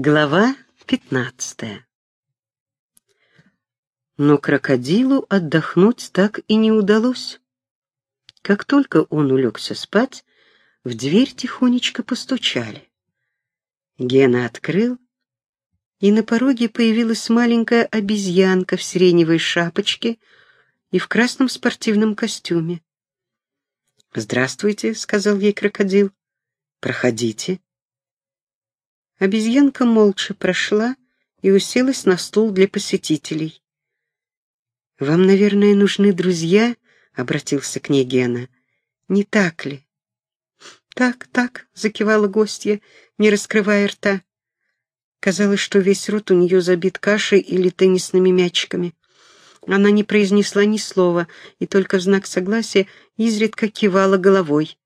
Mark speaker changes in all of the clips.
Speaker 1: Глава пятнадцатая Но крокодилу отдохнуть так и не удалось. Как только он улегся спать, в дверь тихонечко постучали. Гена открыл, и на пороге появилась маленькая обезьянка в сиреневой шапочке и в красном спортивном костюме. «Здравствуйте», — сказал ей крокодил. «Проходите». Обезьянка молча прошла и уселась на стул для посетителей. «Вам, наверное, нужны друзья?» — обратился к ней Гена. «Не так ли?» «Так, так», — закивала гостья, не раскрывая рта. Казалось, что весь рот у нее забит кашей или теннисными мячиками. Она не произнесла ни слова и только в знак согласия изредка кивала головой.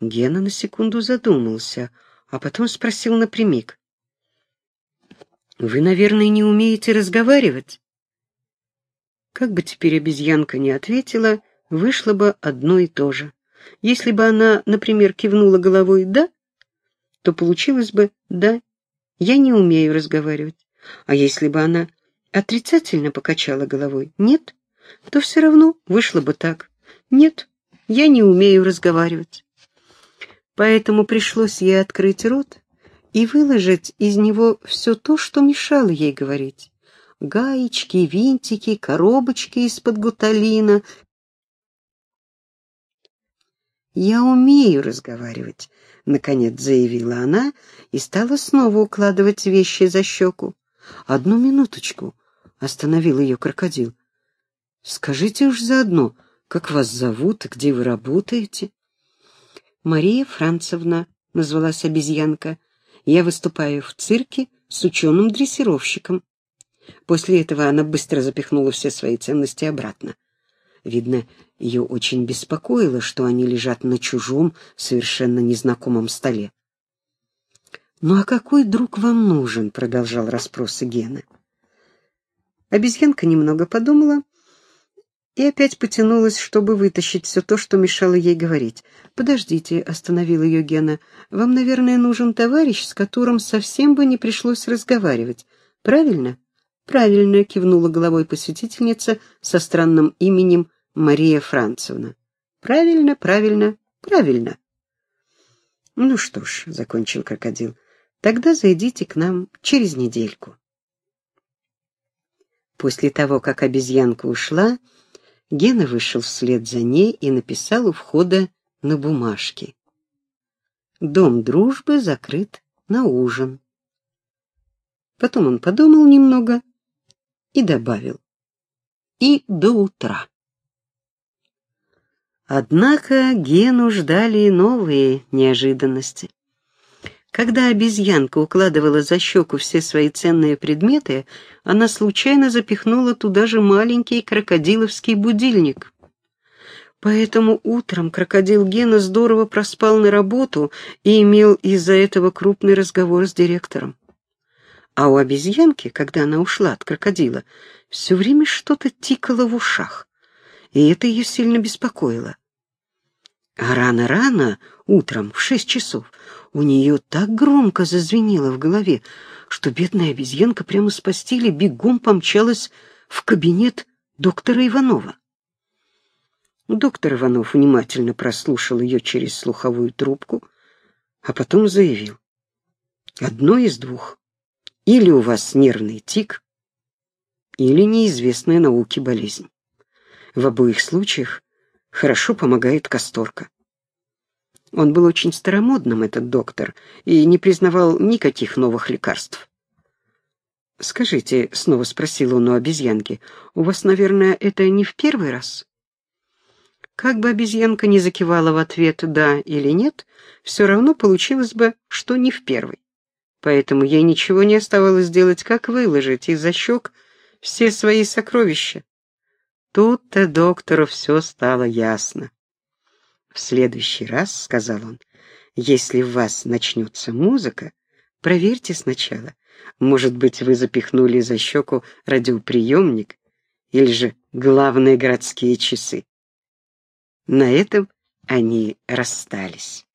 Speaker 1: Гена на секунду задумался, а потом спросил напрямик. «Вы, наверное, не умеете разговаривать?» Как бы теперь обезьянка не ответила, вышло бы одно и то же. Если бы она, например, кивнула головой «да», то получилось бы «да, я не умею разговаривать». А если бы она отрицательно покачала головой «нет», то все равно вышло бы так «нет, я не умею разговаривать». Поэтому пришлось ей открыть рот и выложить из него все то, что мешало ей говорить. Гаечки, винтики, коробочки из-под гуталина, «Я умею разговаривать», — наконец заявила она и стала снова укладывать вещи за щеку. «Одну минуточку», — остановил ее крокодил. «Скажите уж заодно, как вас зовут и где вы работаете?» «Мария Францевна», — назвалась обезьянка. «Я выступаю в цирке с ученым-дрессировщиком». После этого она быстро запихнула все свои ценности обратно. Видно, ее очень беспокоило, что они лежат на чужом, совершенно незнакомом столе. «Ну а какой друг вам нужен?» — продолжал расспросы Гена. Обезьянка немного подумала и опять потянулась, чтобы вытащить все то, что мешало ей говорить. «Подождите», — остановил ее Гена, — «вам, наверное, нужен товарищ, с которым совсем бы не пришлось разговаривать. Правильно?» «Правильно», — кивнула головой посетительница со странным именем Мария Францевна. Правильно, правильно, правильно. Ну что ж, закончил крокодил, тогда зайдите к нам через недельку. После того, как обезьянка ушла, Гена вышел вслед за ней и написал у входа на бумажке. Дом дружбы закрыт на ужин. Потом он подумал немного и добавил. И до утра. Однако Гену ждали новые неожиданности. Когда обезьянка укладывала за щеку все свои ценные предметы, она случайно запихнула туда же маленький крокодиловский будильник. Поэтому утром крокодил Гена здорово проспал на работу и имел из-за этого крупный разговор с директором. А у обезьянки, когда она ушла от крокодила, все время что-то тикало в ушах и это ее сильно беспокоило. А рано-рано, утром, в шесть часов, у нее так громко зазвенело в голове, что бедная обезьянка прямо с постели бегом помчалась в кабинет доктора Иванова. Доктор Иванов внимательно прослушал ее через слуховую трубку, а потом заявил. «Одно из двух. Или у вас нервный тик, или неизвестная науке болезнь. В обоих случаях хорошо помогает касторка. Он был очень старомодным, этот доктор, и не признавал никаких новых лекарств. «Скажите», — снова спросил он у обезьянки, — «у вас, наверное, это не в первый раз?» Как бы обезьянка ни закивала в ответ «да» или «нет», все равно получилось бы, что не в первый. Поэтому ей ничего не оставалось делать, как выложить из-за щек все свои сокровища. Тут-то доктору все стало ясно. «В следующий раз, — сказал он, — если в вас начнется музыка, проверьте сначала. Может быть, вы запихнули за щеку радиоприемник или же главные городские часы. На этом они расстались.